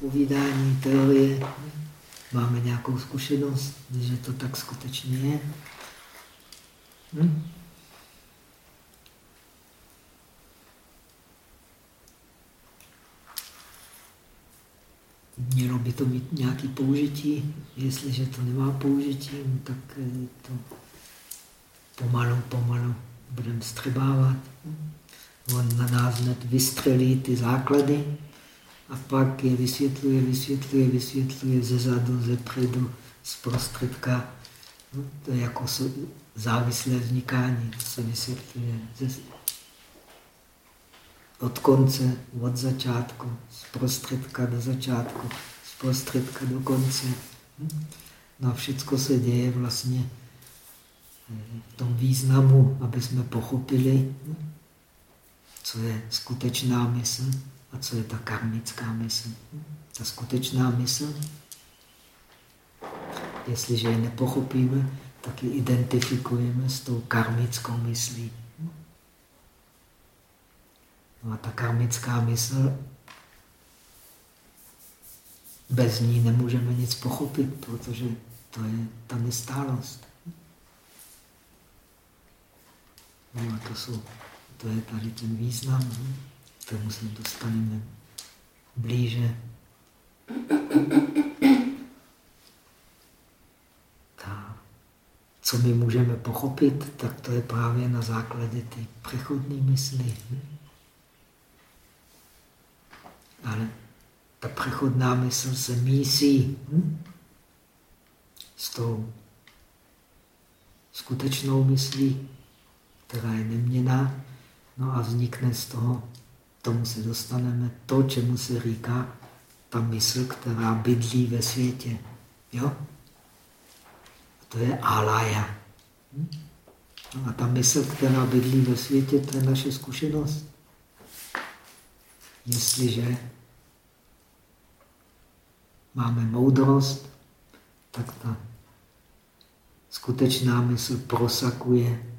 povídání, teorie. Máme nějakou zkušenost, že to tak skutečně je. Hm? Mělo by to mít nějaké použití. Jestliže to nemá použití, no tak eh, to pomalu, pomalu budeme střebávat. On na nás hned vystřelí ty základy a pak je vysvětluje, vysvětluje, vysvětluje ze zadu, ze předu, z prostředka. No, to je jako závislé vznikání, se vysvětluje ze, od konce, od začátku, z prostředka do začátku, z prostředka do konce. No a všechno se děje vlastně v tom významu, aby jsme pochopili, co je skutečná mysl a co je ta karmická mysl. Ta skutečná mysl, jestliže ji nepochopíme, tak ji identifikujeme s tou karmickou myslí. No a ta karmická mysl, bez ní nemůžeme nic pochopit, protože to je ta nestálost. No a to, jsou, to je tady ten význam, hm? K tomu se dostaneme blíže. Ta, co my můžeme pochopit, tak to je právě na základě té přechodné mysli. Ale ta přechodná mysl se mísí hm? s tou skutečnou myslí která je neměná, no a vznikne z toho, tomu se dostaneme, to, čemu se říká ta mysl, která bydlí ve světě. Jo? A to je alaya. Hm? A ta mysl, která bydlí ve světě, to je naše zkušenost. Jestliže máme moudrost, tak ta skutečná mysl prosakuje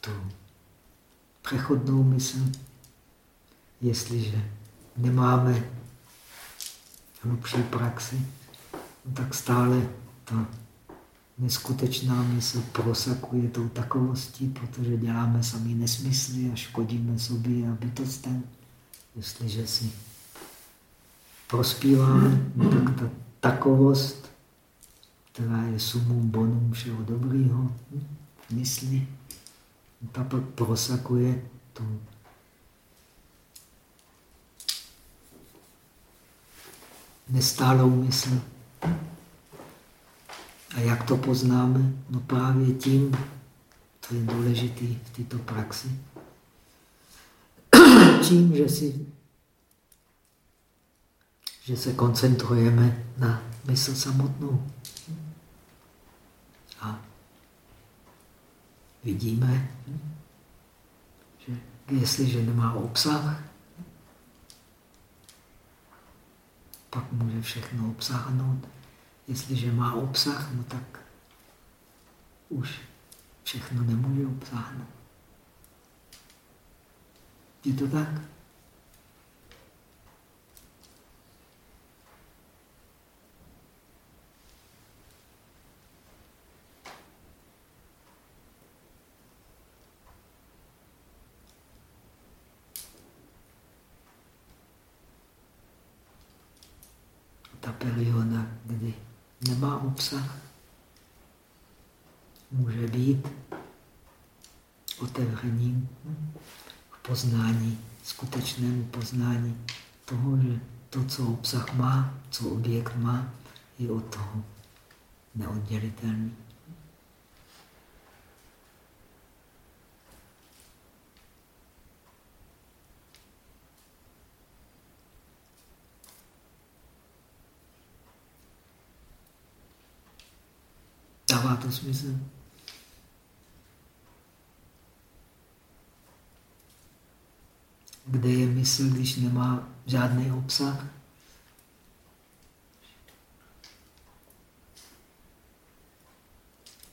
tu přechodnou mysl, jestliže nemáme hlubší praxi, tak stále ta neskutečná mysl prosakuje tou takovostí, protože děláme sami nesmysly a škodíme sobě a bytostem. Jestliže si prospíváme, no tak ta takovost, která je sumum bonum všeho dobrého, hm, mysli, ta prosakuje tu nestálou mysl. A jak to poznáme? No právě tím, to je důležité v této praxi, tím, že, si, že se koncentrujeme na mysl samotnou. Vidíme, že jestliže nemá obsah, pak může všechno obsáhnout. Jestliže má obsah, no tak už všechno nemůže obsáhnout. Je to tak? ta perioda, kdy nemá obsah, může být otevřením k poznání, skutečnému poznání toho, že to, co obsah má, co objekt má, je od toho neoddělitelný. Dává to smysl? Kde je mysl, když nemá žádný obsah?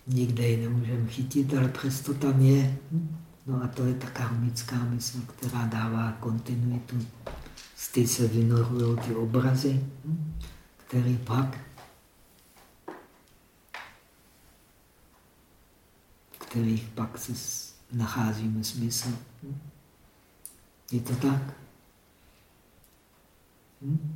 Nikde ji nemůžeme chytit, ale přesto tam je. No a to je ta karmická mysl, která dává kontinuitu. Z ty se vynorují ty obrazy, hm, který pak kterých pak se nacházíme smysl. Hm? Je to tak? Hm?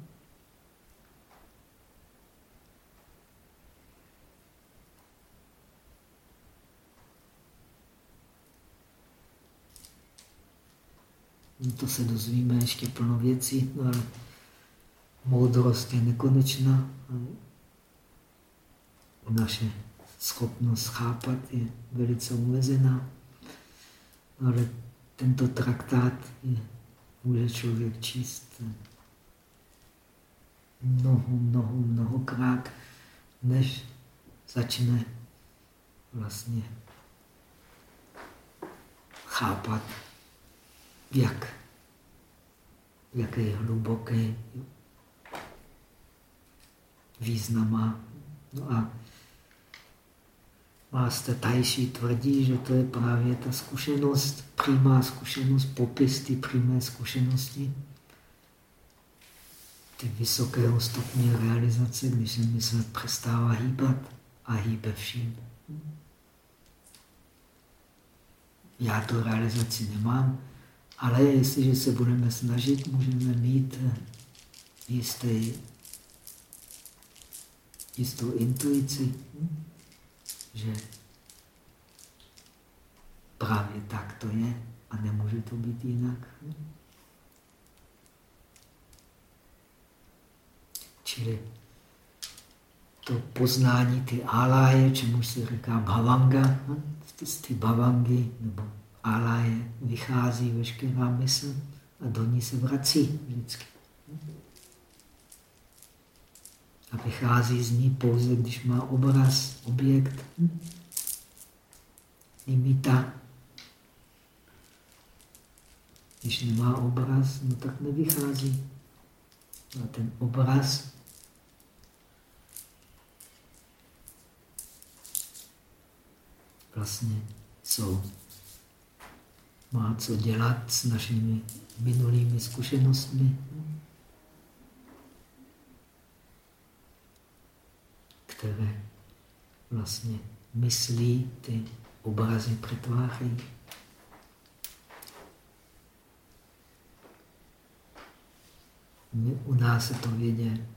No to se dozvíme ještě plno věcí, no ale moudrost je nekonečná. Naše schopnost chápat je velice omezená, ale tento traktát je, může člověk číst mnoho, mnoho, mnohokrát, než začne vlastně chápat jak, jaký je hluboký význam má. No a Master Tajší tvrdí, že to je právě ta zkušenost, přímá zkušenost, popis ty přímé zkušenosti, ty vysokého stupně realizace, když se mysl přestává hýbat a hýbe vším. Já tu realizaci nemám, ale jestliže se budeme snažit, můžeme mít eh, jistý, jistou intuici, že právě tak to je a nemůže to být jinak. Čili to poznání ty áláje, čemu se říká bhavanga, hm, z ty bhavangy nebo je vychází veškerá mysl a do ní se vrací vždycky. A vychází z ní pouze, když má obraz, objekt, imita. Když nemá obraz, no tak nevychází. A ten obraz vlastně jsou má co dělat s našimi minulými zkušenostmi, které vlastně myslí, ty obrazy přetvářejí. U nás se to vědě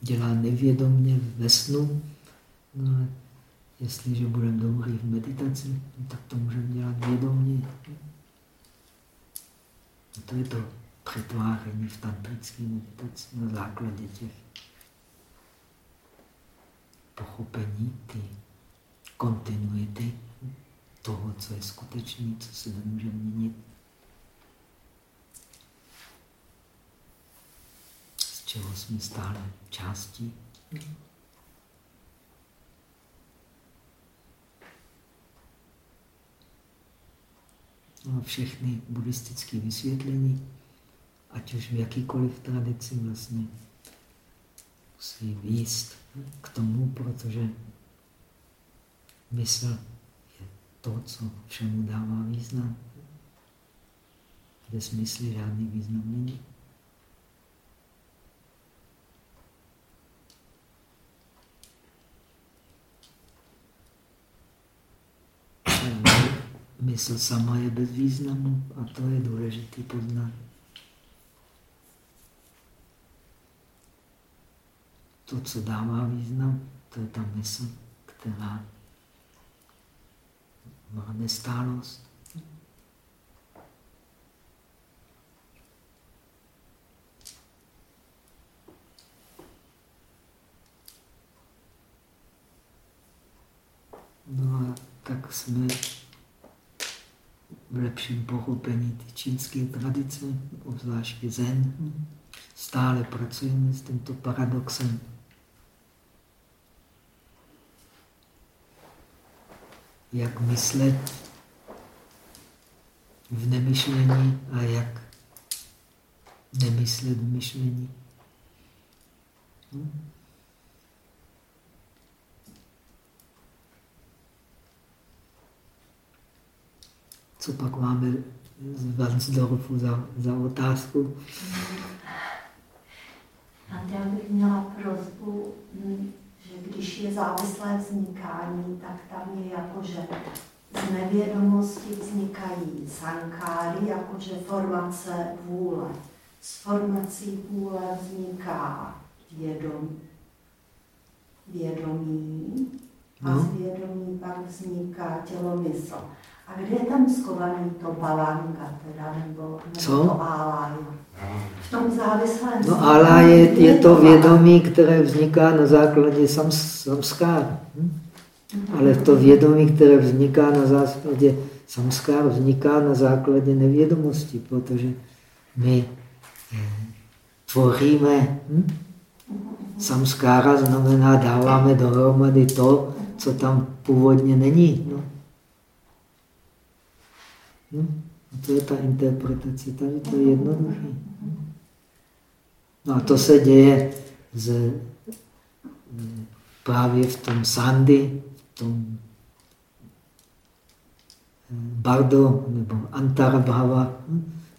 dělá nevědomně ve snu, no ale Jestliže budeme dobrý v meditaci, tak to můžeme dělat vědomě. A to je to přetváření v tantrické meditaci na základě těch pochopení, ty kontinuity toho, co je skutečný, co se nemůže měnit. Z čeho jsme stále částí. No všechny buddhistické vysvětlení, ať už v jakýkoliv tradici vlastně, musí výst k tomu, protože mysl je to, co všemu dává význam. Bez mysli žádný význam není. mysl sama je bez významu a to je důležitý poznat. To, co dává význam, to je ta mysl, která má nestálost. No a tak jsme v lepším pochopení ty čínské tradice, obzvláště zen, stále pracujeme s tímto paradoxem. Jak myslet v nemyšlení a jak nemyslet v myšlení. Hm? Co pak máme z Vansdorfu za, za otázku? Já bych měla prozbu, hm, že když je závislé vznikání, tak tam je jakože z nevědomosti vznikají sankáry, jakože formace vůle. Z formací vůle vzniká vědomí, vědomí a z vědomí pak vzniká tělo mysl. A kde je tam skovaný to balanga, teda, nebo, nebo Co? to álája? V tom závislém No ála je, je to vědomí, které vzniká na základě sam, samskár. Hm? Mhm. Ale to vědomí, které vzniká na základě samskár, vzniká na základě nevědomosti, protože my eh, tvoříme hm? samskára, znamená dáváme dohromady to, co tam původně není. No. No, a to je ta interpretace, tady to je jednoduché. No a to se děje z, právě v tom sandy, v tom eh, bardo nebo antarabhava.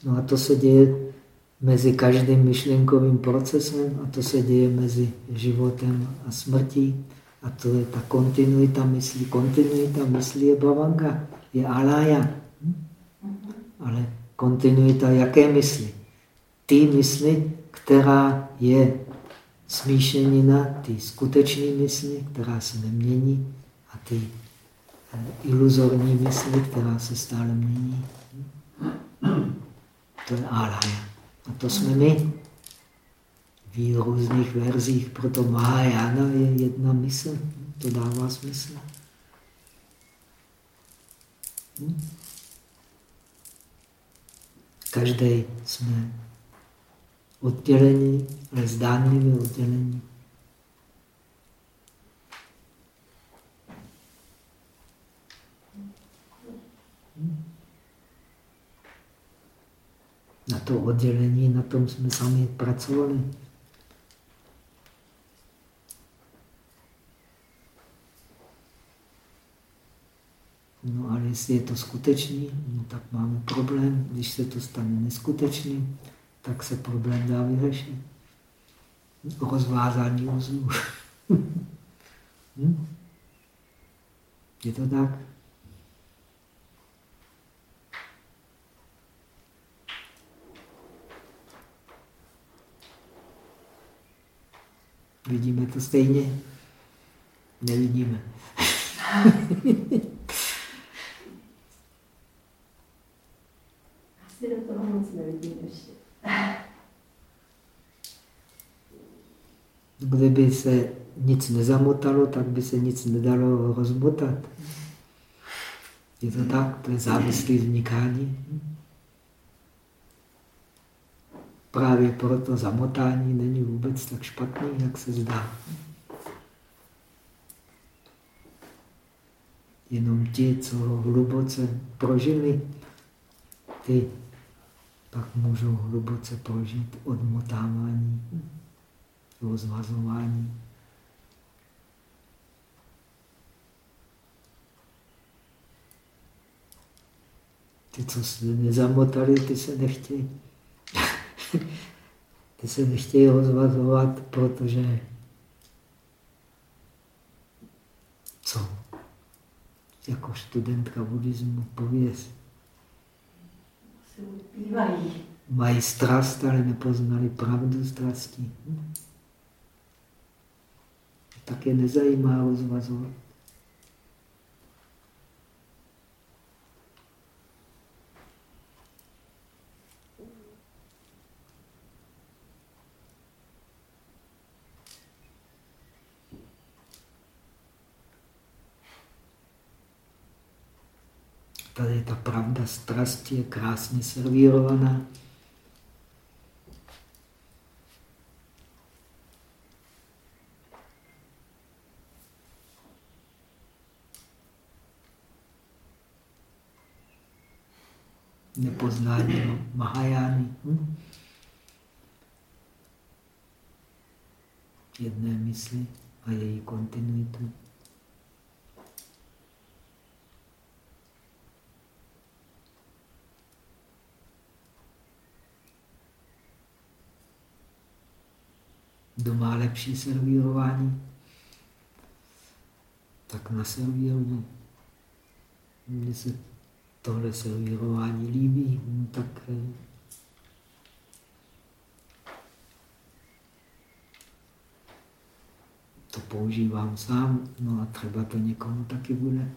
No a to se děje mezi každým myšlenkovým procesem a to se děje mezi životem a smrtí. A to je ta kontinuita myslí. Kontinuita myslí je bhavanga, je alaya. Ale kontinuita jaké mysli? Ty mysli, která je smíšenina, ty skutečné mysli, která se nemění, a ty eh, iluzorní mysli, která se stále mění. To je alaya. A to jsme my. V různých verzích, proto Mahajana je jedna mysl. To dává smysl. Hm? Každý jsme oddělení, ale zdánlivě oddělení. Na to oddělení, na tom jsme sami pracovali. No ale jestli je to skutečný, no, tak máme problém. Když se to stane neskutečným, tak se problém dá vyřešit. Rozvázání uzlů. hm? Je to tak? Vidíme to stejně? Nevidíme. Asi do toho moc nevidím ještě. Kdyby se nic nezamotalo, tak by se nic nedalo rozmotat. Je to tak? To je závislé vznikání. Právě proto zamotání není vůbec tak špatný, jak se zdá. Jenom ti, co ho hluboce prožili, ty pak můžou hluboce prožít odmotávání, rozvazování. Ty, co se nezamotali, ty se nechtějí. ty se nechtějí rozvazovat, protože co? Jako studentka buddhismu pověst. Mají strast, ale nepoznali pravdu strasti. Tak je nezajímá rozvazovat. Tady ta pravda strasti je krásně servírovaná. Nepoznání Mahajány. Hm? Jedné mysli a její kontinuitu. Kdo má lepší servírování, tak naservíruju. Mně se tohle servírování líbí, no tak eh, to používám sám, no a třeba to někomu taky bude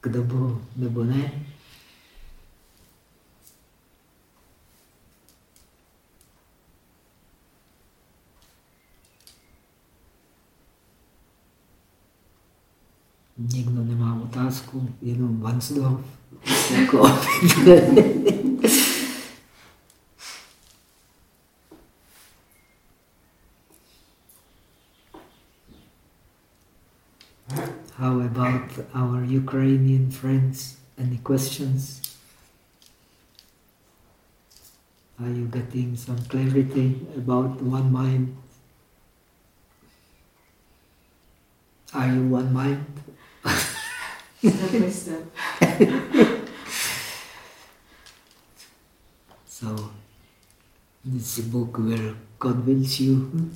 k dobru nebo ne. Otázku, jenom Vansdorf. Jako How about our Ukrainian friends? Any questions? Are you getting some clarity about one mind? Are you one mind? so, this book will convince you.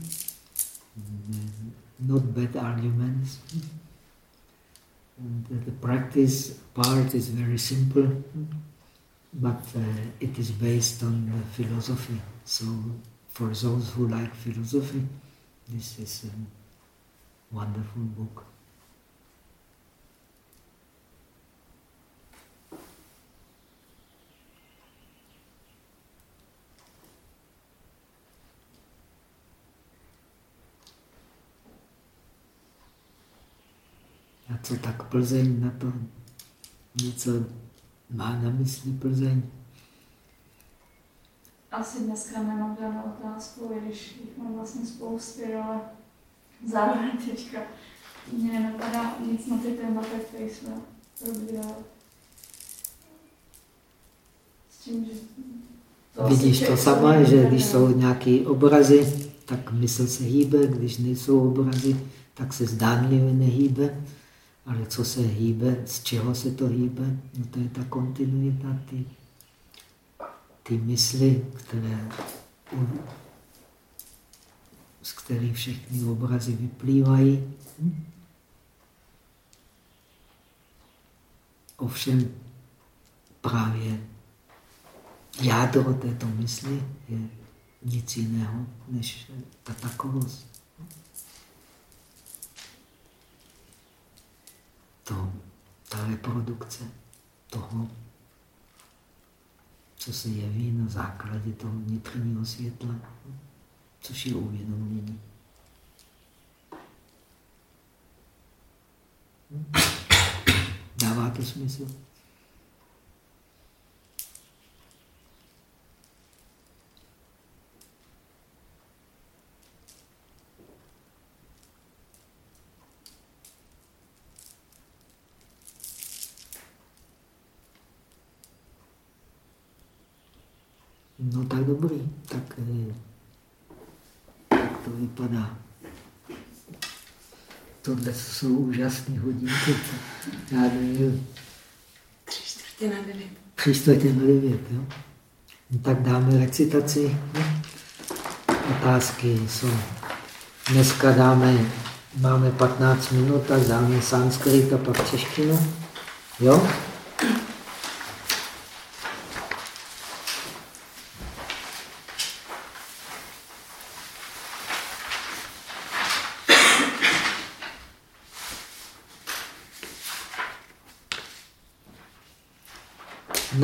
Not bad arguments. And the practice part is very simple, but uh, it is based on philosophy. So, for those who like philosophy, this is a wonderful book. A co tak Plzeň na to něco má na mysli Plzeň? Asi dneska nemám žádnou otázku, i když jich mám vlastně spousty, ale zároveň teďka mě nenapadá nic na ty témata, které jsme probírali. S tím, že to Vidíš to sama, že když jsou nějaké obrazy, tak mysl se hýbe, když nejsou obrazy, tak se zdánlivě nehýbe. Ale co se hýbe, z čeho se to hýbe? No to je ta kontinuita, ty, ty mysli, které, z kterých všechny obrazy vyplývají. Ovšem právě jádro této mysli je nic jiného než ta takovost. To, ta reprodukce toho, co se jeví na základě toho vnitřního světla, což je uvědomění. Dává to smysl? No tak dobrý, tak, eh, tak to vypadá. Tohle jsou úžasné hodinky. Já nevím. Tři čtvrtě na devět. Tři čtvrtě na devět, jo. No, tak dáme recitaci. Otázky jsou. Dneska dáme, máme 15 minut, tak dáme sanskrit a pak češtinu. Jo?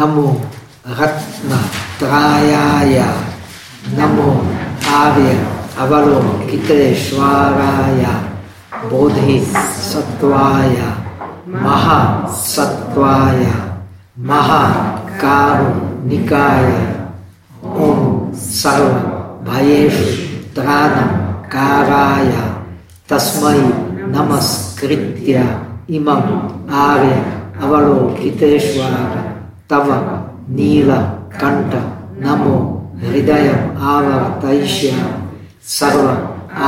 नमो रत्न रत्नत्रायाय नमो आर्य अवलोकितेश्वराय बोधिसत्वाय महासत्वाय महाकारुणिकाय भयेषु त्राणं त्राणकाराय तस्मै नमस्कृत्य इमं आर्य अवलोकितेश्वर तव नील कंठ नमो हृदय आवर्तयिष्य सर्व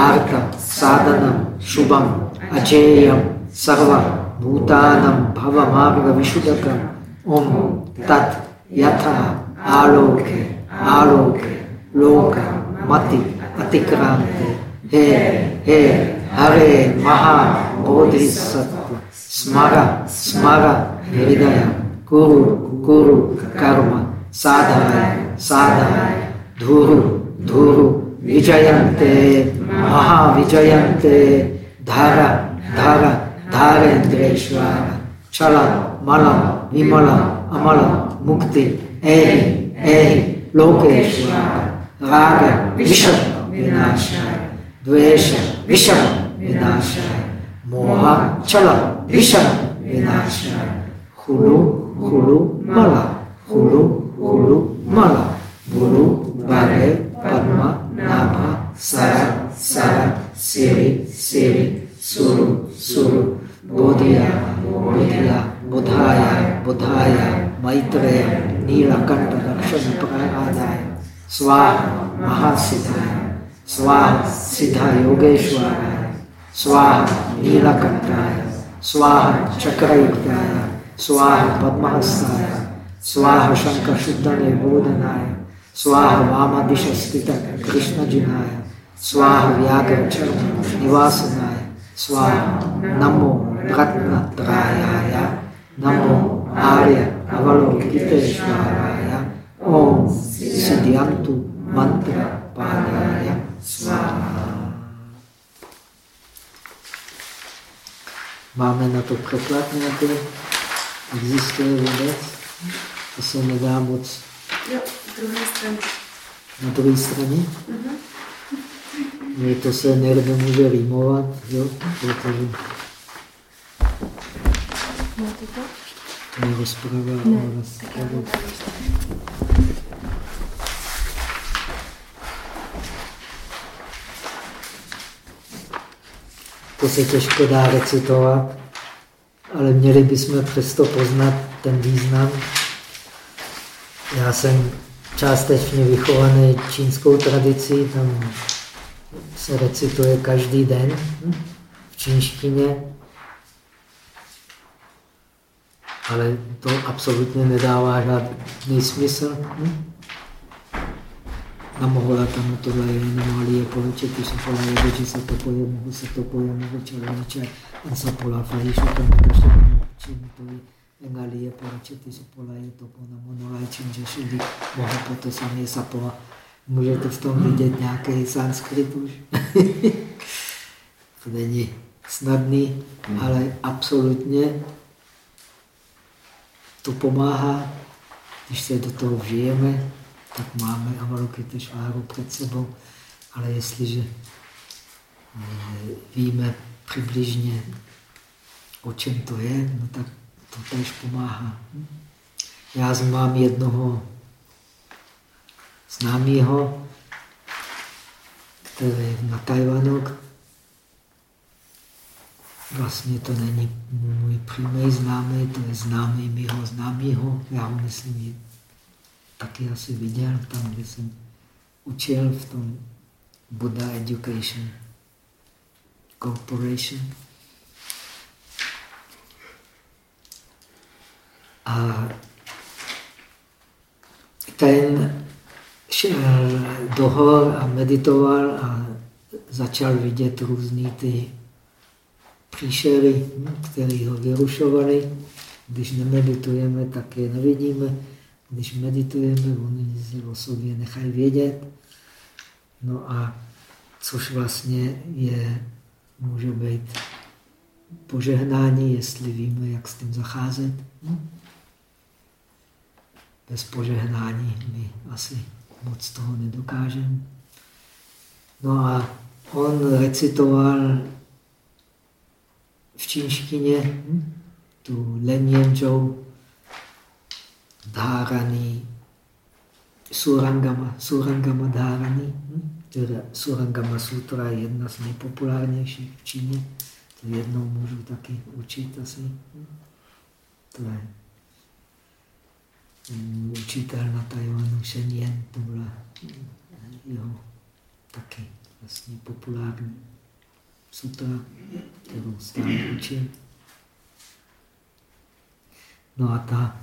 आर्थ साधनं शुभम् अजेयं सर्वभूतानां भवमार्गविशुदकम् ॐ तत् यथा आलोके आलोके लोक मति अतिक्रांति हे हे, हरे महाबोधिसत्व स्मर स्मर हृदय। कुरु कुरु, कर्म साधय साधय धुरु धुरु, विजयन्ते, महाविजयन्ते, धर धर, धारेन्द्रेश्वर छल मल, विमल, अमल, मुक्ति ऐहि ऐहि लोकेश्वर, राग, विषम, विनाशाय, द्वेष, विषम, विनाशाय, मोह छल विषम, विनाशाय खुलू huru mala, huru huru mala, buru bare padma nama sara sara siri siri suru suru bodhya bodhya बुधाय बुधाय मैत्रेय नीलकंठ दक्षिण प्रणादाय स्वाहा महासिद्धाय स्वाहा सिद्धा योगेश्वराय स्वाहा नीलकंठाय स्वाहा चक्रयुक्ताय स्वाह पद्मस्ताय स्वाह शंख शुद्ध निबोधनाय स्वाह वामदिश स्थित कृष्ण जिनाय स्वाह व्याघ्र निवासनाय, स्वाह नमो रत्नत्रायाय, नमो आर्य अवलोकितेश्वराय, ओम सिद्धियंतु मंत्र पादाय स्वाहा Máme na to překlad nějaký? Existuje vůbec? To se nedá moc. Jo, druhé straně. Na druhé straně? Mhm. Uh-huh. To se nerdo může rýmovat, jo? protože Máte to? je rozprava Ne, o tady. To se těžko dá recitovat, ale měli bychom přesto poznat ten význam. Já jsem částečně vychovaný čínskou tradicí, tam se recituje každý den v čínštině, ale to absolutně nedává žádný smysl. Namohola tam tohle je anomálie poleče, ty se pola je, že se to poje, mohu se to poje, mohu čeleniče, a se pola fajíšu, tam to se čím to je, engalie poleče, ty se pola je to pona monolaj, čím že šili, mohu po to samé sapola. Můžete v tom vidět nějaký sanskrit už. to není snadný, ale absolutně to pomáhá, když se do toho vžijeme, tak máme Avalokiteshváru před sebou, ale jestliže eh, víme přibližně, o čem to je, no tak to tež pomáhá. Já mám jednoho známého, který na Tajvanu, vlastně to není můj přímý známý, to je známý mého známého, já ho myslím, taky asi viděl tam, kde jsem učil v tom Buddha Education Corporation. A ten šel do hor a meditoval a začal vidět různý ty příšery, které ho vyrušovaly. Když nemeditujeme, tak je nevidíme. Když meditujeme, oni si o sobě nechají vědět. No a což vlastně je, může být požehnání, jestli víme, jak s tím zacházet. Bez požehnání my asi moc toho nedokážeme. No a on recitoval v čínštině tu Len Yanzhou Dhárani, Surangama, Surangama Dhárani, teda Surangama Sutra je jedna z nejpopulárnějších v Číně. To jednou můžu taky učit asi. To je učitel na Tajvanu Shen Yen, to byla jeho taky vlastně populární sutra, kterou stále učím. No a ta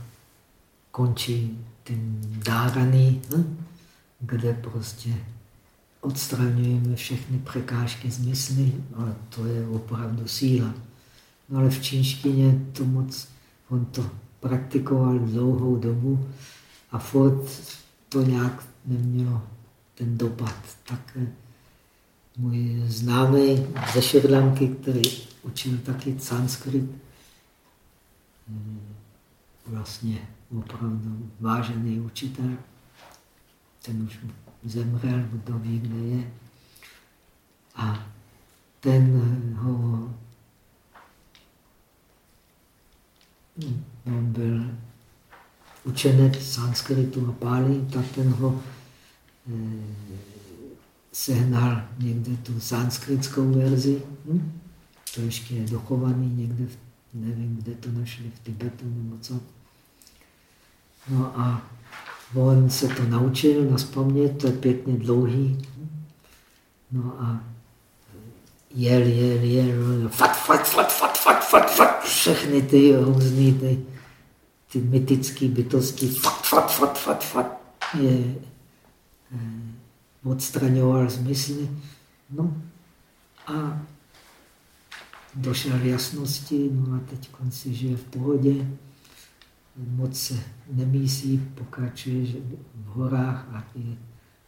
končí tím dáraný, hm? kde prostě odstraňujeme všechny překážky z mysli, ale to je opravdu síla. No ale v čínštině to moc, on to praktikoval dlouhou dobu a furt to nějak nemělo ten dopad. Tak eh, můj známý ze Šrilanky, který učil taky sanskrit, eh, vlastně opravdu vážený učitel, ten už zemřel, kdo ví, kde je. A ten ho on byl učenec sanskritu a pálí, tak ten ho eh, sehnal někde tu sanskritskou verzi. Hm? To ještě je dochovaný někde, v, nevím, kde to našli, v Tibetu nebo co. No a on se to naučil naspomnět, to je pěkně dlouhý. No a jel, jel, jel, fat, fat, fat, fat, fat, fat, fat, všechny ty různý ty, ty mytické bytosti, fat, fat, fat, fat, fat, je eh, odstraňoval z mysli. No a došel jasnosti, no a teď si žije v pohodě, moc se nemísí, pokračuje v horách a je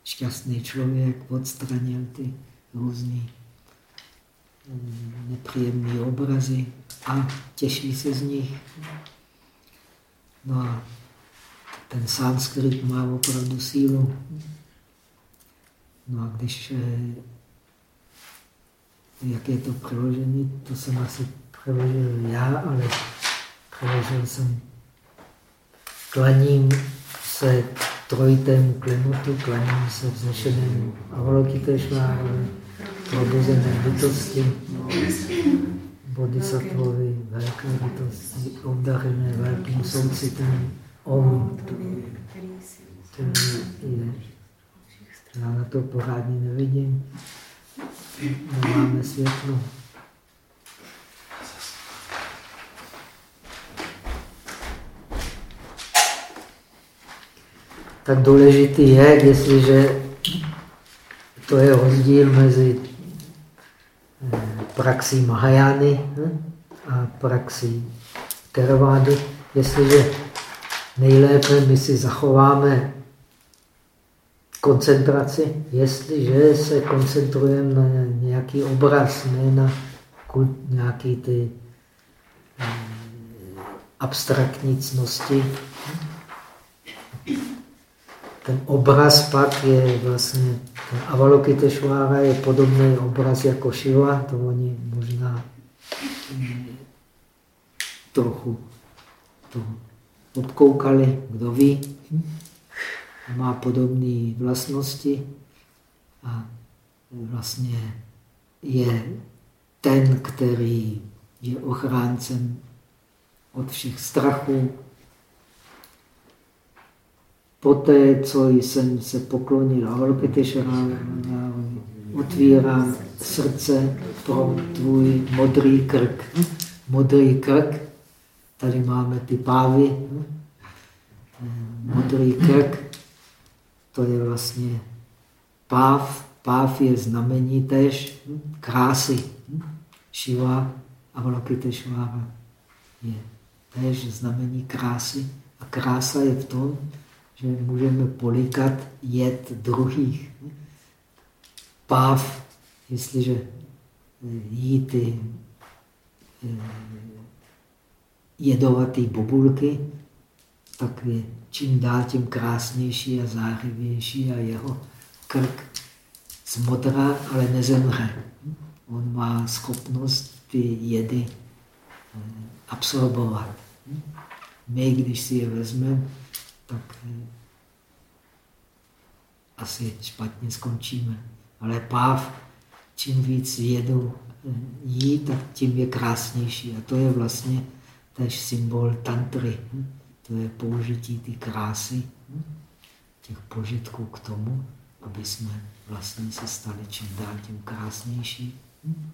šťastný člověk, odstranil ty různé mm, nepříjemné obrazy a těší se z nich. No a ten sanskrit má opravdu sílu. No a když, eh, jak je to přeložené, to jsem asi přeložil já, ale přeložil jsem klaním se trojitému klenotu, klaním se vznešenému Avalokiteshvárovi, probuzené bytosti, bodhisattvovi, velké bytosti, obdarené velkým soucitem, Om, který je já na to pořádně nevidím. Nemáme světlo. Tak důležitý je, jestliže to je rozdíl mezi eh, praxí Mahajány hm, a praxí Teravády. Jestliže nejlépe my si zachováme koncentraci, jestliže se koncentrujeme na nějaký obraz, ne na nějaký ty eh, abstraktní cnosti. Ten obraz pak je vlastně, ten Avalokiteshvara je podobný obraz jako Shiva, to oni možná trochu to obkoukali, kdo ví má podobné vlastnosti a vlastně je ten, který je ochráncem od všech strachů. Poté, co jsem se poklonil Avalokiteshvarovi, otvírám srdce pro tvůj modrý krk. Modrý krk, tady máme ty pávy, modrý krk to je vlastně páv. Páv je znamení tež krásy. Šiva Avalokiteshvara je též znamení krásy. A krása je v tom, že můžeme polikat jed druhých. Páv, jestliže eh, jí ty eh, jedovatý bobulky, tak je čím dál tím krásnější a zářivější a jeho krk zmodrá, ale nezemře. On má schopnost ty jedy eh, absorbovat. My, když si je vezmeme, tak eh, asi špatně skončíme. Ale páv, čím víc jedu eh, jí, tak tím je krásnější. A to je vlastně tež symbol tantry to je použití ty krásy, hm, těch požitků k tomu, aby jsme vlastně se stali čím dál tím krásnější. Hm,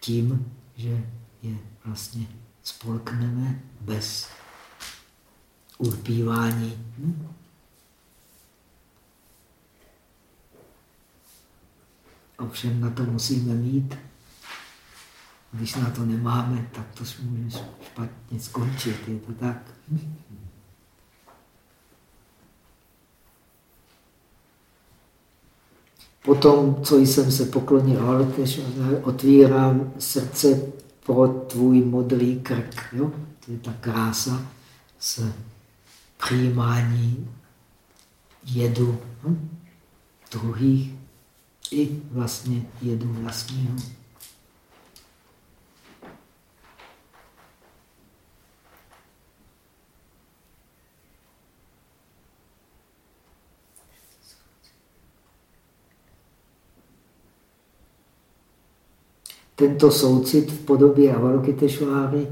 tím, že je vlastně spolkneme bez ulpívání. Hm. Ovšem na to musíme mít. Když na to nemáme, tak to může špatně skončit. Je to tak? Potom, co jsem se poklonil otvírám srdce pro tvůj modrý krk. Jo? To je ta krása s přijímání jedu hm? druhých i vlastně jedu vlastního. Tento soucit v podobě Avalokiteshváry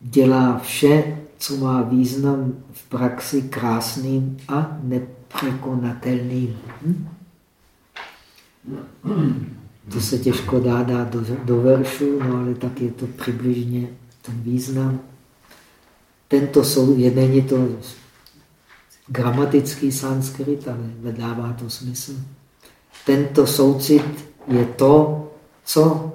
dělá vše, co má význam v praxi krásným a nepřekonatelným. Hm? To se těžko dá dát do, do veršu, no ale tak je to přibližně ten význam. Tento sou, je, není to gramatický sanskrit, ale dává to smysl. Tento soucit je to, co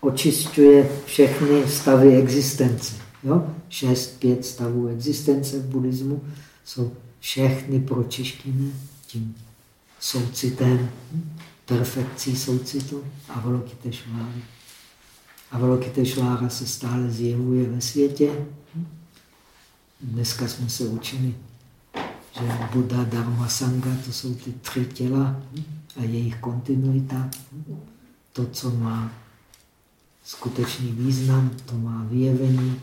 očišťuje všechny stavy existence. Jo? Šest, pět stavů existence v buddhismu jsou všechny pročištěny tím soucitem, perfekcí soucitu Avalokiteshvára. Avalokiteshvára se stále zjevuje ve světě. Dneska jsme se učili, že Buddha, Dharma, Sangha, to jsou ty tři těla a jejich kontinuita. To, co má skutečný význam, to má vyjevení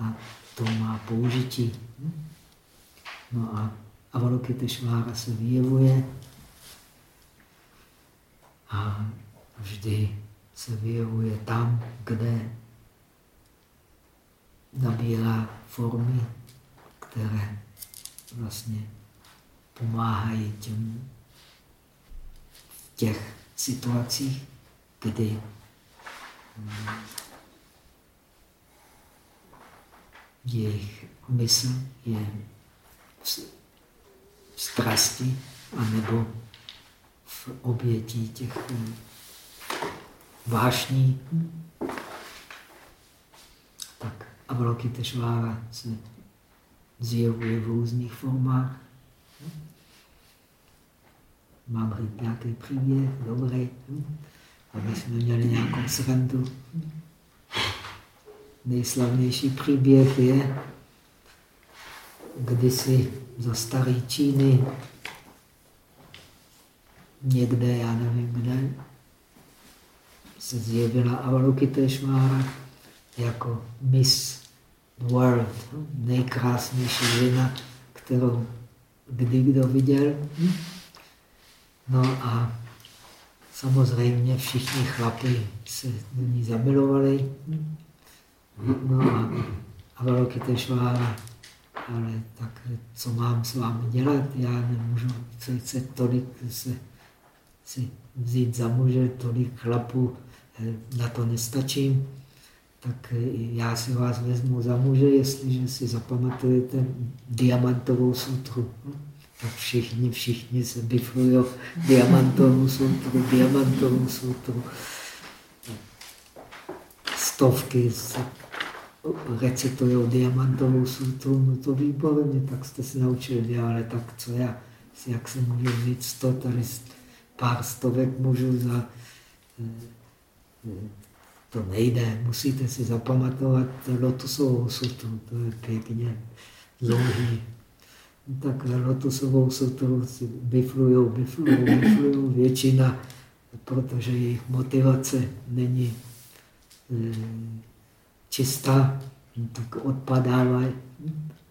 a to má použití. No a Avalokiteshvára se vyjevuje a vždy se vyjevuje tam, kde nabírá formy, které vlastně pomáhají těm v těch situacích, kdy jejich mysl je v strasti anebo v obětí těch eh, vášní. Tak Avalokiteshvára se zjevuje v různých formách. Mám nějaký příběh, dobrý, aby jsme měli nějakou srandu. Nejslavnější příběh je, kdysi za staré Číny, někde, já nevím kde, se zjevila Avalokiteshvara jako Miss World, nejkrásnější žena, kterou kdy kdo viděl. No a samozřejmě všichni chlapi se do ní zamilovali. No a Avalokiteshvara ale tak co mám s vámi dělat? Já nemůžu přece tolik se, si vzít za muže, tolik chlapů, eh, na to nestačím. Tak eh, já si vás vezmu za muže, jestliže si zapamatujete diamantovou sutru. Tak všichni, všichni se biflují diamantovou sutru, diamantovou sutru. Stovky recitují diamantovou sutru, no to výborně, tak jste se naučili, ale tak co já, jak se můžu mít sto, tady pár stovek můžu za... Eh, to nejde, musíte si zapamatovat lotusovou sutru, to je pěkně dlouhý. Tak lotusovou sutru si biflujou, biflujou, biflujou, většina, protože jejich motivace není eh, čistá, tak odpadávají,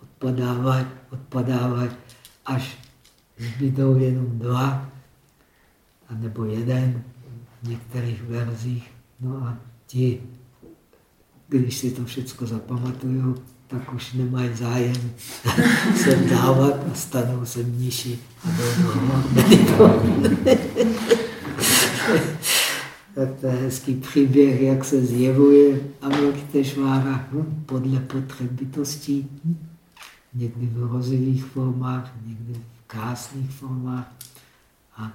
odpadávají, odpadávají, až zbydou jenom dva, anebo jeden v některých verzích. No a ti, když si to všechno zapamatují, tak už nemají zájem se dávat a stanou se mniši a jdou tak to je hezký příběh, jak se zjevuje Avalokiteshvára hm, podle potřeb bytostí. Někdy v rozivých formách, někdy v krásných formách. A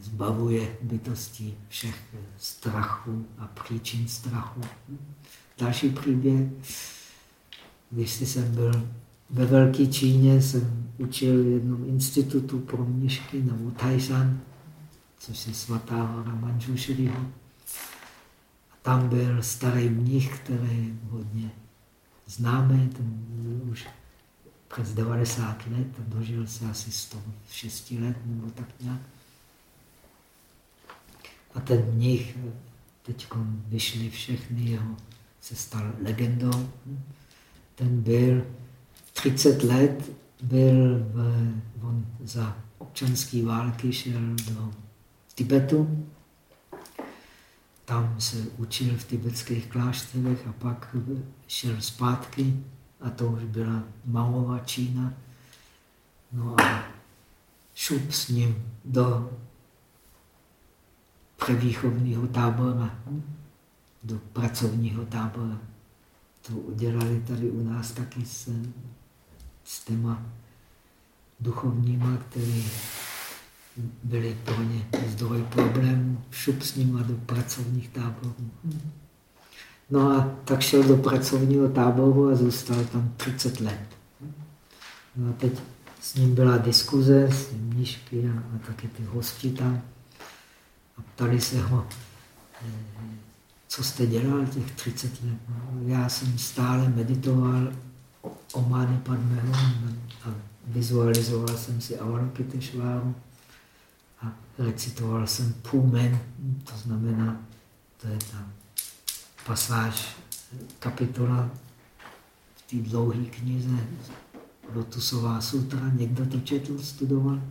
zbavuje bytosti všech strachů a příčin strachu. Další příběh, když jsem byl ve Velké Číně, jsem učil v jednom institutu pro mnišky na Wutajsan, což je svatá hora Manjushriho. A tam byl starý mnich, který hodně známý, ten už přes 90 let dožil se asi 106 let nebo tak nějak. A ten mnich, teď vyšly všechny jeho, se stal legendou. Ten byl 30 let, byl v, on za občanské války šel do Tibetu. Tam se učil v tibetských klášterech a pak šel zpátky a to už byla Maová Čína. No a šup s ním do prevýchovního tábora, do pracovního tábora. To udělali tady u nás taky s, s těma duchovníma, který byli pro ně zdroj problémů, šup s nima do pracovních táborů. No a tak šel do pracovního táboru a zůstal tam 30 let. No a teď s ním byla diskuze, s ním mnišky a, taky ty hosti tam. A ptali se ho, eh, co jste dělal těch 30 let. No, já jsem stále meditoval o Mány Padmeho a vizualizoval jsem si Avalokiteshváru recitoval jsem Pumen, to znamená, to je ta pasáž, kapitola v té dlouhé knize Lotusová sutra. Někdo to četl, studoval?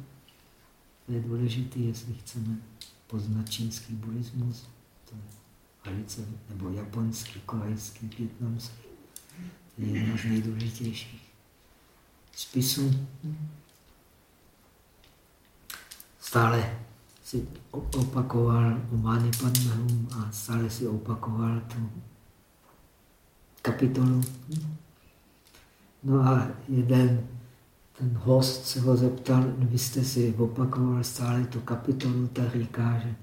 To je důležité, jestli chceme poznat čínský buddhismus, to je velice, nebo japonský, korejský, větnamský. To je jedna z nejdůležitějších spisů. Stále si opakoval Umani Padmehum a stále si opakoval tu kapitolu. No a jeden ten host se ho zeptal, vy jste si opakoval stále tu kapitolu, ta říká, že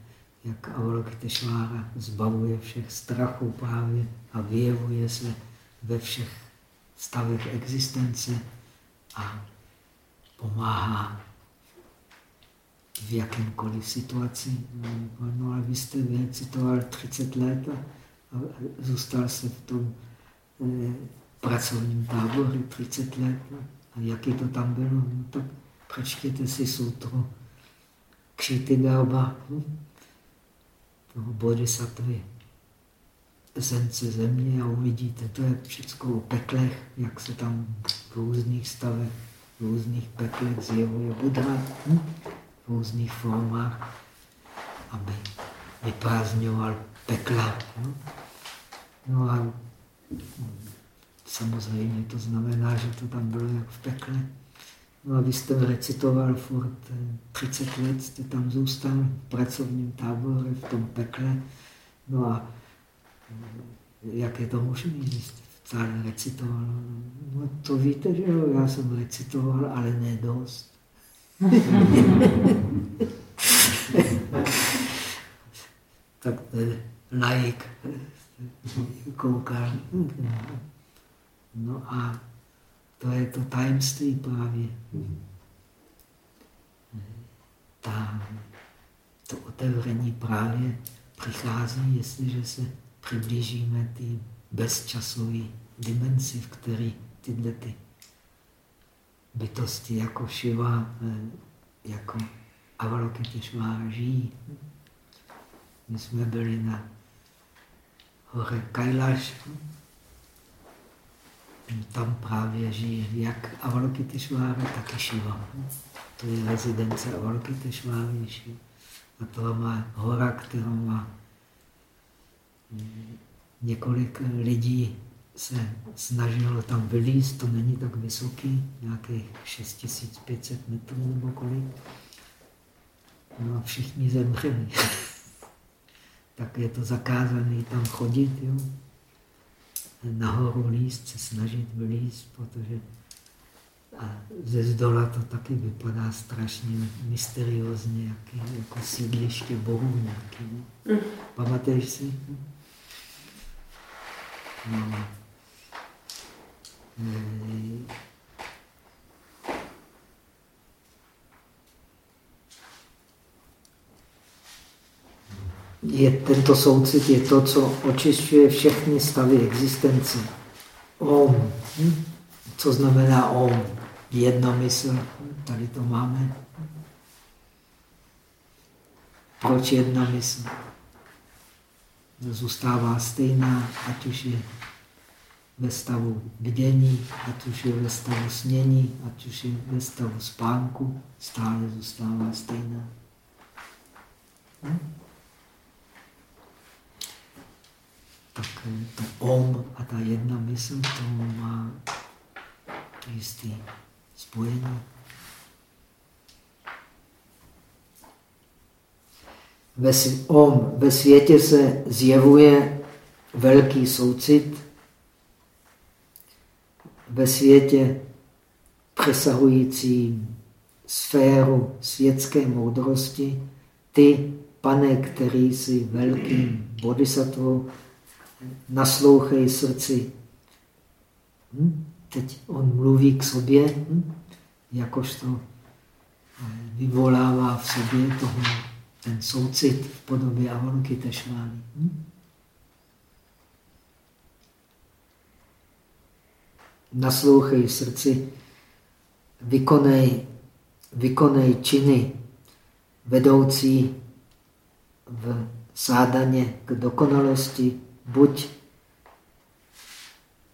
jak Avalokiteshvára zbavuje všech strachů právě a vyjevuje se ve všech stavech existence a pomáhá v jakémkoliv situaci. No ale vy jste citoval 30 let a, a zůstal se v tom eh, pracovním táboře 30 let. A jaký to tam bylo? No, tak přečtěte si sutru Kšitigaba, hm? toho bodhisattvy, esence země a uvidíte, to je všechno o peklech, jak se tam v různých stavech, v různých peklech zjevuje Buddha. Hm? V různých formách, aby vyprázdňoval pekla. No, no a samozřejmě to znamená, že to tam bylo jak v pekle. No a vy jste recitoval furt 30 eh, let, jste tam zůstal v pracovním táboře, v tom pekle. No a eh, jak je to možné, že jste stále recitoval? No to víte, že jo, já jsem recitoval, ale ne dost. tak laik koukal. No a to je to tajemství právě. Ta, to otevření právě přichází, jestliže se přiblížíme ty bezčasové dimenzi, v které tyhle ty bytosti jako Šiva, eh, jako Avalokiteshvara žijí. My jsme byli na hore Kailash, tam právě žije jak Avalokiteshvara, tak i Šiva. To je rezidence Avalokiteshváry. A to má hora, která má mm, několik lidí se snažilo tam vylízt, to není tak vysoký, nějakých 6500 metrů nebo kolik. No a všichni zemřeli. tak je to zakázané tam chodit, jo? nahoru líst, se snažit vylízt, protože A ze zdola to taky vypadá strašně mysteriózně, jaký, jako sídliště bohů nějaký. Mm. Pamatuješ si? No. Je, tento soucit je to, co očišťuje všechny stavy existence. Om. Hm? Co znamená om? Jednomysl. Tady to máme. Proč jednomysl? Zůstává stejná, ať už je ve stavu vidění, ať už je ve stavu snění, ať už je ve stavu spánku, stále zůstává stejná. Hm? Tak to om a ta jedna mysl, to má jistý spojení. Ve, om, ve světě se zjevuje velký soucit, ve světě přesahující sféru světské moudrosti, ty, pane, který jsi velkým bodhisattvou, naslouchej srdci. Hm? Teď on mluví k sobě, hm? jakožto eh, vyvolává v sobě toho, ten soucit v podobě Avalokiteshvány. Hm? Naslouchej srdci, vykonej, vykonej činy vedoucí v sádaně k dokonalosti, buď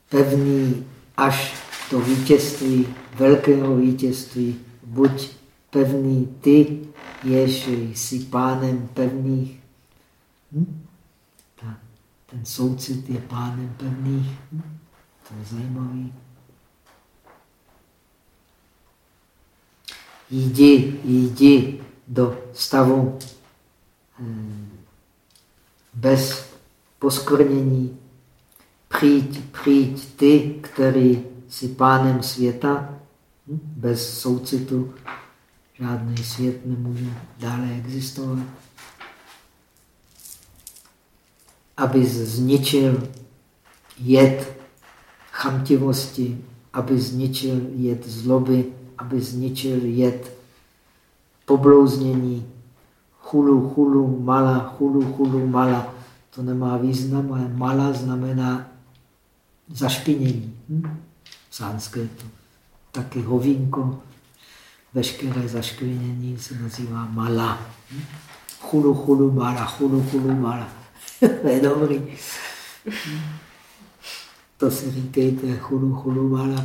pevný až to vítězství, velkého vítězství, buď pevný ty, jež jsi pánem pevných. Hm? Ta, ten soucit je pánem pevných. Hm? To je zajímavý. Jdi, jdi do stavu hm, bez poskornění. Přijď, přijď ty, který jsi pánem světa, hm? bez soucitu žádný svět nemůže dále existovat. Aby zničil jed chamtivosti, aby zničil jed zloby, aby zničil jed poblouznění, chulu, chulu, mala, chulu, chulu, mala to nemá význam, ale mala znamená zašpinění. Hm? V sanskritu. Taky hovínko, veškeré zašpinění se nazývá mala. Hm? Chulu, chulu, mala, chulu, chulu, mala. to je dobrý. To si říkejte, chulu, chulu, mala.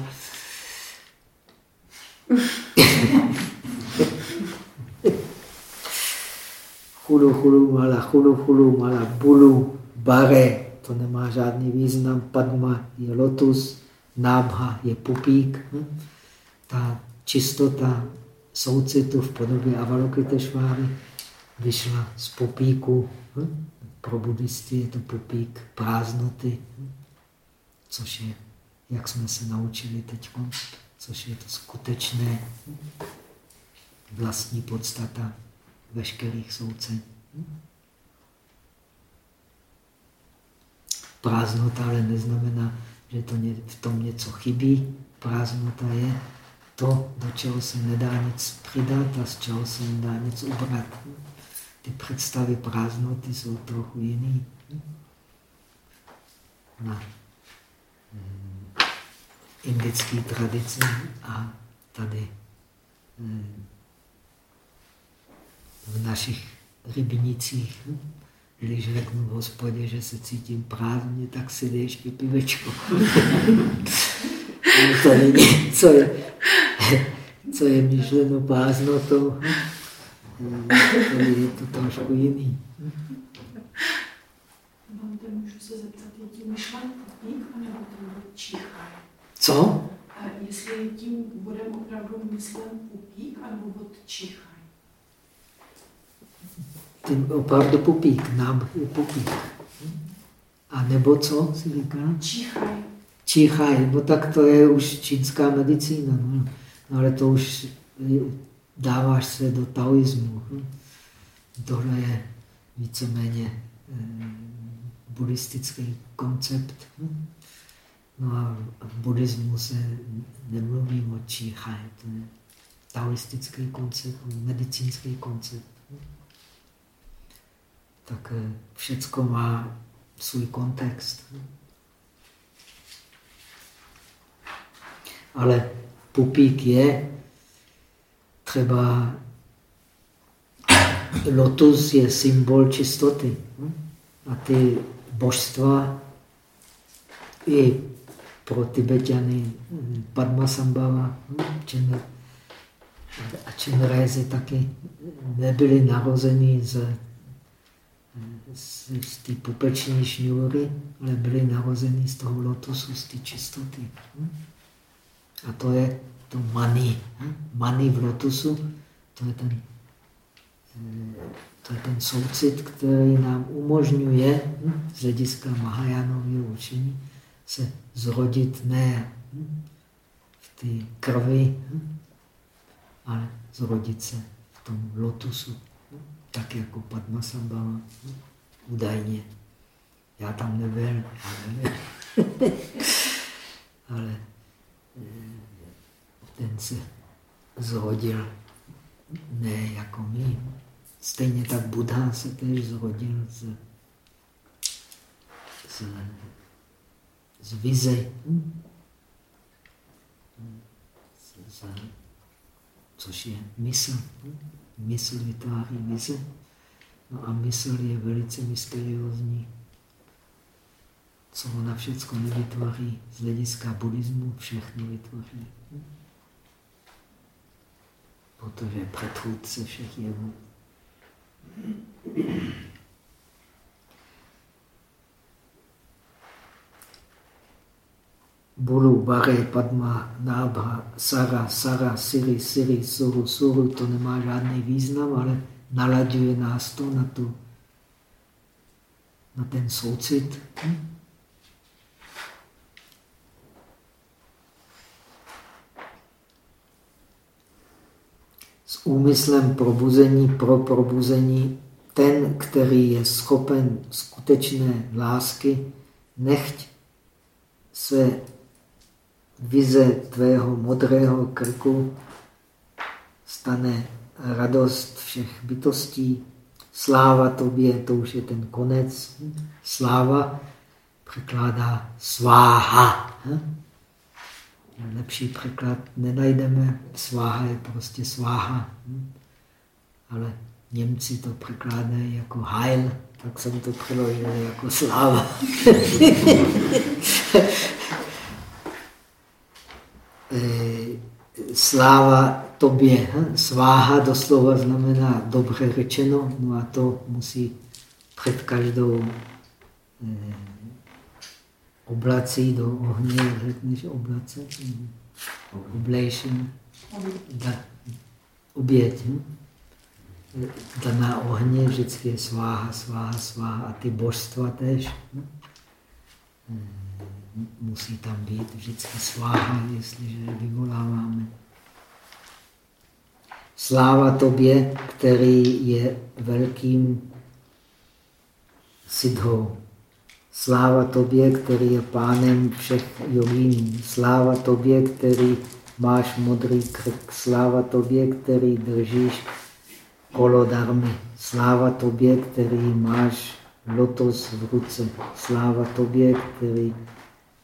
Chulu chulu mala, chulu chulu mala, bulu, bare, to nemá žádný význam, padma je lotus, nábha je pupík. Hm? Ta čistota soucitu v podobě Avalokiteshváry vyšla z pupíku. Hm? Pro buddhisty je to pupík prázdnoty, hm? což je, jak jsme se naučili teď, což je to skutečné vlastní podstata veškerých soucení. Prázdnota ale neznamená, že to v tom něco chybí. Prázdnota je to, do čeho se nedá nic přidat a z čeho se nedá nic ubrat. Ty představy prázdnoty jsou trochu jiný. Eh, indické tradici a tady eh, v našich rybnicích. Když řeknu v hospodě, že se cítím prázdně, tak si dej ještě pivečko. to není, co je, co je myšleno prázdnotou. To je to trošku jiný. Můžu se zeptat, je tím myšlen putník, anebo ten číchaj? Co? Jestli tím budeme opravdu myslen pupík, anebo bod číchaj? tím opravdu pupík, nám je pupík. A nebo co si říká? Číchaj. Číchaj, no tak to je už čínská medicína. No. no ale to už dáváš se do taoismu. Hm. Tohle je víceméně eh, buddhistický koncept. Hm. No a v buddhismu se nemluví o číchaj, to je taoistický koncept, medicínský koncept. Tak eh, všecko má svůj kontext. Ale pupík je třeba lotus je symbol čistoty. A ty božstva i pro Tibetany Padmasambhava a Činrézy taky nebyli narození z, z, z té pupeční šňůry, ale byli narození z toho lotusu, z té čistoty. A to je to mani. Mani v lotusu, to je ten, eh, to je ten soucit, který nám umožňuje z hlediska Mahajánového učení se zrodit ne v té krvi, ale zrodit se v tom lotusu, tak jako Padmasambhava, údajně. Já tam nebyl, nevím. ale eh, ten se zrodil ne jako my. Stejně tak Buddha se tež zrodil z, z, z vize, což je mysl. Mysl vytváří vize. No a mysl je velice mysteriózní. Co ona všechno nevytvoří z hlediska buddhismu, všechno vytvoří protože předchůdce všech jevů. Buru, Bare, Padma, Nabha, Sara, Sara, Siri, Siri, Suru, Suru, to nemá žádný význam, ale nalaďuje nás to na, tu, na ten soucit. Hm? úmyslem probuzení pro probuzení ten, který je schopen skutečné lásky, nechť se vize tvého modrého krku stane radost všech bytostí. Sláva tobě, to už je ten konec. Sláva překládá sváha. Lepší překlad nenajdeme. Sváha je prostě sváha. Ale Němci to překládají jako heil, tak jsem to přeložil jako sláva. Eh, sláva tobě. Sváha doslova znamená dobře řečeno, no a to musí před každou eh, oblací do ohně, řekneš oblace, oblation, da, oběť. Hm? Daná ohně vždycky je sváha, sváha, sváha a ty božstva tež. Hm? Musí tam být vždycky sváha, jestliže je vyvoláváme. Sláva tobě, který je velkým sidhou. Sláva tobě, který je pánem všech jogínů. Sláva tobě, který máš modrý krk. Sláva tobě, který držíš kolo darmy. Sláva tobě, který máš lotos v ruce. Sláva tobě, který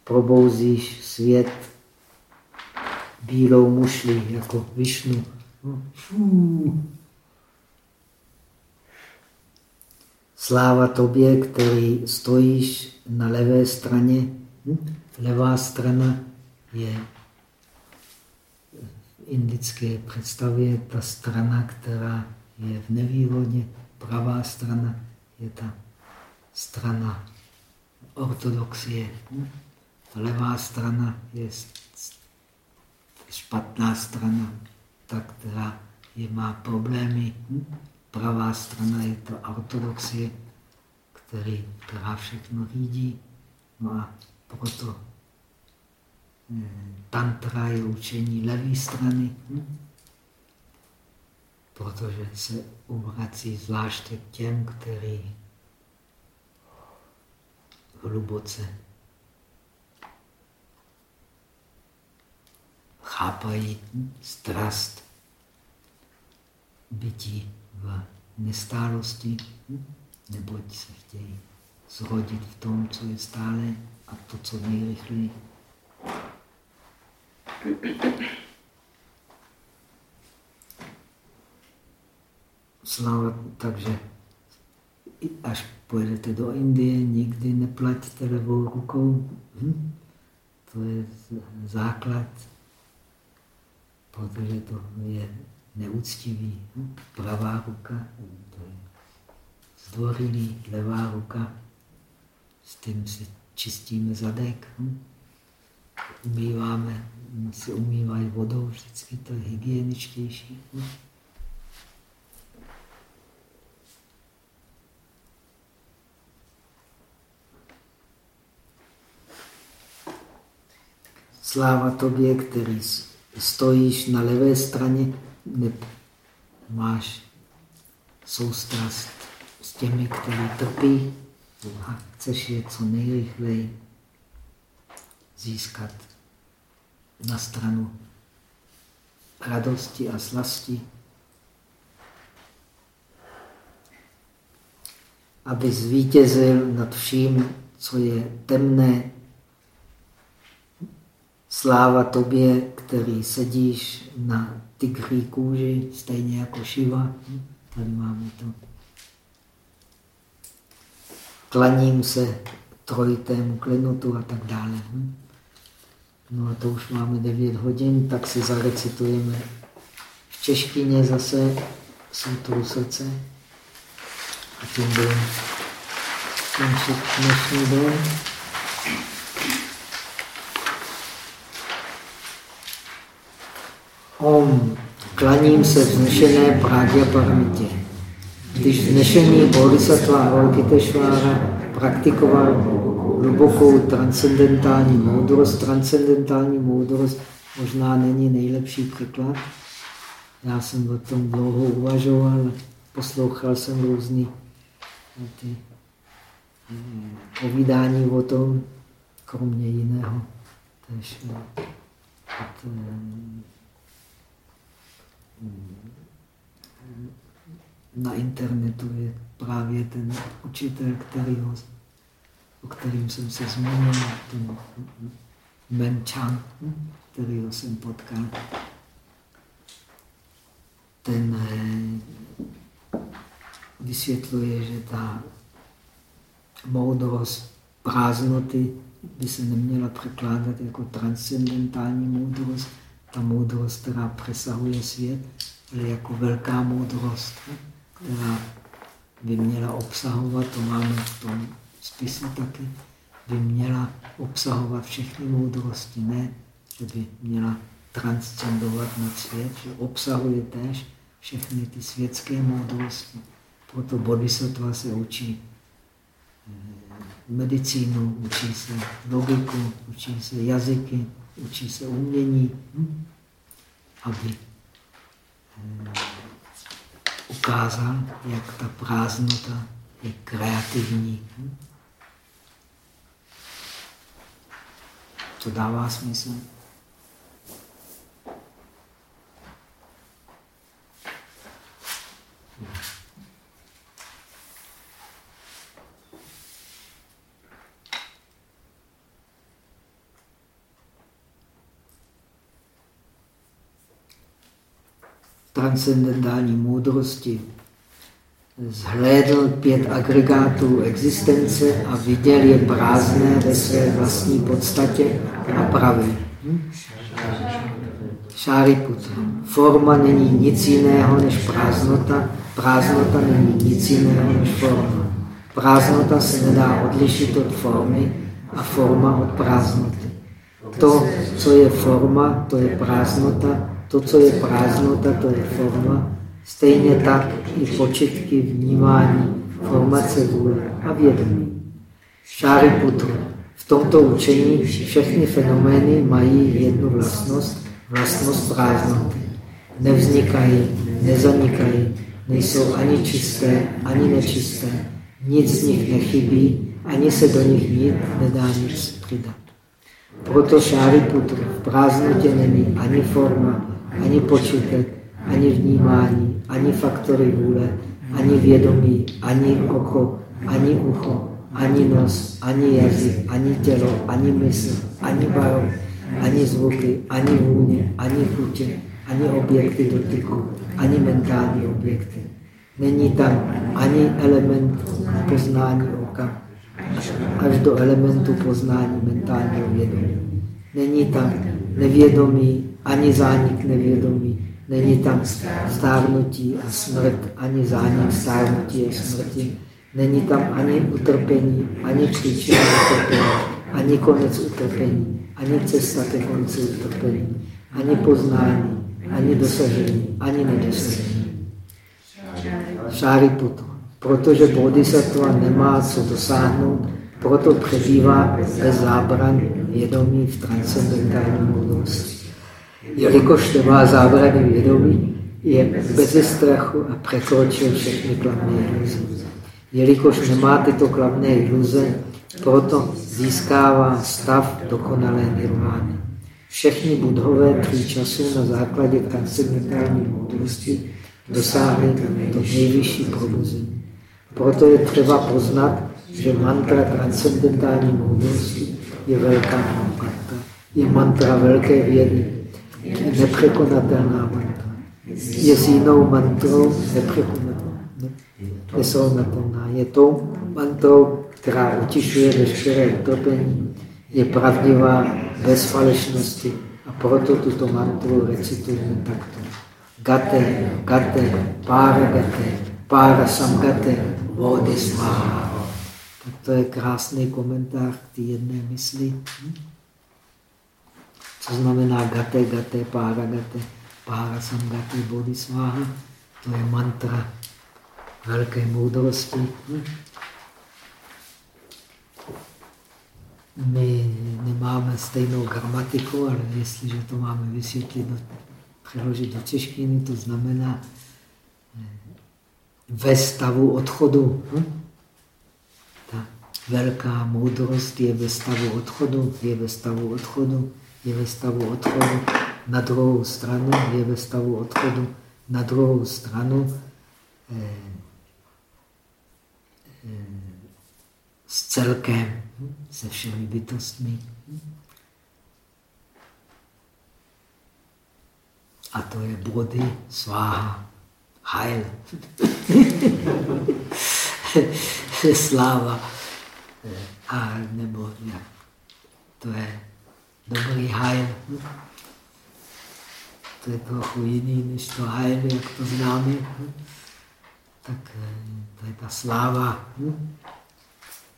probouzíš svět bílou mušlí, jako Višnu. Fuh. Sláva tobě, který stojíš na levé straně. Hm? Levá strana je v indické představě ta strana, která je v nevýhodě. Pravá strana je ta strana ortodoxie. Levá strana je špatná strana, ta, která je, má problémy. Hm? pravá strana je to ortodoxie, který, která všechno řídí. No a proto tantra je učení levé strany, hm? protože se uvrací zvláště těm, který hluboce chápají strast bytí v nestálosti, neboť se chtějí zhodit v tom, co je stále a to, co nejrychleji. Slava, takže až pojedete do Indie, nikdy neplaťte levou rukou. Hm? To je základ, protože to je neúctivý. Hm? Pravá ruka, to je zdvorilý, levá ruka, s tím si čistíme zadek. Hm? Umýváme, si umývají vodou vždycky, to je hygieničtější. Hm? Sláva tobě, který stojíš na levé straně, máš soustrast s těmi, kteří trpí a chceš je co nejrychleji získat na stranu radosti a slasti, aby zvítězil nad vším, co je temné Sláva tobě, který sedíš na tygří kůži, stejně jako Šiva. Tady máme to. Klaním se trojitému klenotu a tak dále. No a to už máme 9 hodin, tak si zarecitujeme v češtině zase Sutru srdce. A tím budeme končit dnešní den. Om, klaním se vznešené Pragya Paramitě. Když vznešený Bodhisattva Avalokiteshvara praktikoval hlubokou transcendentální moudrost, transcendentální moudrost možná není nejlepší překlad. Já jsem o tom dlouho uvažoval, poslouchal jsem různý ty eh, povídání o tom, kromě jiného. Tež, od, na internetu je právě ten učitel, který ho, o kterým jsem se zmínil, ten Men Chan, kterýho jsem potkal. Ten eh, vysvětluje, že ta moudrost prázdnoty by se neměla překládat jako transcendentální moudrost, ta moudrost, která přesahuje svět, ale jako velká moudrost, která by měla obsahovat, to máme v tom spisu taky, by měla obsahovat všechny moudrosti, ne, že by měla transcendovat na svět, že obsahuje též všechny ty světské moudrosti. Proto bodhisattva se učí eh, medicínu, učí se logiku, učí se jazyky, učí se umění, aby hm, ukázal, jak ta prázdnota je kreativní. To dává smysl. Transcendentální moudrosti zhlédl pět agregátů existence a viděl je prázdné ve své vlastní podstatě a praví. Šáriputra. Forma není nic jiného než prázdnota, prázdnota není nic jiného než forma. Prázdnota se nedá odlišit od formy a forma od prázdnoty. To, co je forma, to je prázdnota, to, co je prázdnota, to je forma, stejně tak i početky vnímání, formace vůle a vědomí. Šáriputru. V tomto učení všechny fenomény mají jednu vlastnost, vlastnost prázdnoty. Nevznikají, nezanikají, nejsou ani čisté, ani nečisté, nic z nich nechybí, ani se do nich nic nedá nic přidat. Proto Šáriputr v prázdnotě není ani forma, ani počítek, ani vnímání, ani faktory vůle, ani vědomí, ani oko, ani ucho, ani nos, ani jazyk, ani tělo, ani mysl, ani barov, ani zvuky, ani vůně, ani chutě, ani objekty dotyku, ani mentální objekty. Není tam ani element poznání oka, až do elementu poznání mentálního vědomí. Není tam nevědomí, ani zánik nevědomí. Není tam stárnutí a smrt, ani zánik stárnutí a smrti. Není tam ani utrpení, ani příčina utrpení, ani konec utrpení, ani cesta ke konci utrpení, ani poznání, ani dosažení, ani nedosažení. Šáriputu. Protože bodhisattva nemá co dosáhnout, proto přebývá bez zábran vědomí v transcendentální moudrosti. Jelikož nemá zábrany vědomí, je bez strachu a překročil všechny kladné iluze. Jelikož nemá tyto kladné iluze, proto získává stav dokonalé nirvány. Všechny budhové tři času na základě transcendentální moudrosti dosáhli do nejvyšší probuzení. Proto je třeba poznat, že mantra transcendentální moudrosti je velká mantra. Je mantra velké vědy, nepřekonatelná mantra. Je s jinou mantrou nepřekonatelná, nesrovnatelná. Je tou mantrou, která utišuje veškeré utopení, je pravdivá bez falešnosti a proto tuto mantru recitujeme takto. Gate, gate, para gate, para samgate, vody sváha. Tak to je krásný komentář k té jedné mysli. Hm? Co znamená gate, gate, pára gate, pára samgate, body sváha? To je mantra velké moudrosti. My nemáme stejnou gramatiku, ale jestliže to máme vysvětlit, do, přeložit do češtiny, to znamená eh, ve stavu odchodu. Hm? Ta velká moudrost je ve stavu odchodu, je ve stavu odchodu, je ve stavu odchodu. Na druhou stranu je ve stavu odchodu. Na druhou stranu eh, eh, s celkem, se všemi bytostmi. A to je body sváha, hajl. Sláva. A nebo jak, to je dobrý hajl. To je trochu jiný než to hajl, jak to známe. Tak to je ta sláva.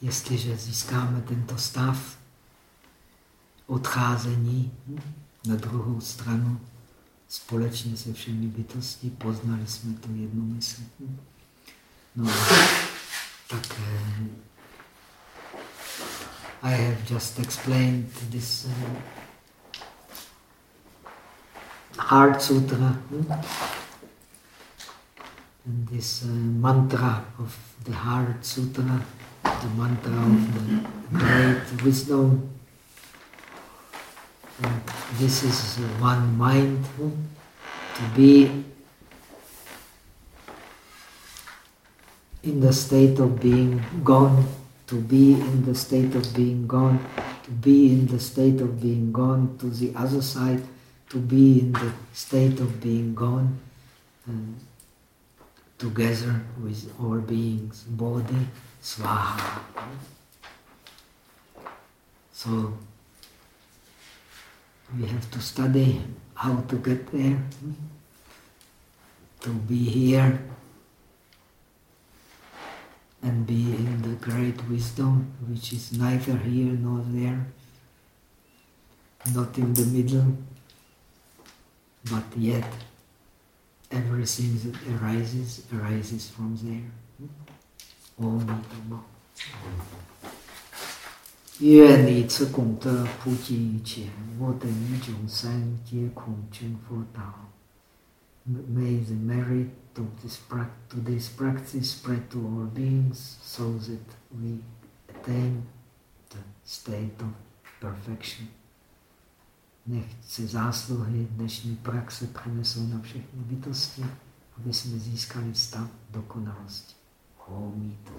Jestliže získáme tento stav odcházení na druhou stranu, společně se všemi bytosti, poznali jsme tu jednu mysl. No, tak uh, I have just explained this uh, Heart Sutra hmm? and this uh, mantra of the Heart Sutra, the mantra of the great wisdom. And this is one mind hmm? to be in the state of being gone, to be in the state of being gone, to be in the state of being gone to the other side, to be in the state of being gone and together with all beings, body, swaha. So we have to study how to get there, to be here and be in the great wisdom which is neither here nor there, not in the middle, but yet everything that arises, arises from there. Om Namo. 愿你此功德普及一切，我等于众生皆空成佛道。 May the merit of this, to this practice spread to all beings so that we attain the state of perfection. Nech se zásluhy dnešní praxe přenesou na všechny bytosti, aby jsme získali stav dokonalosti. Homí to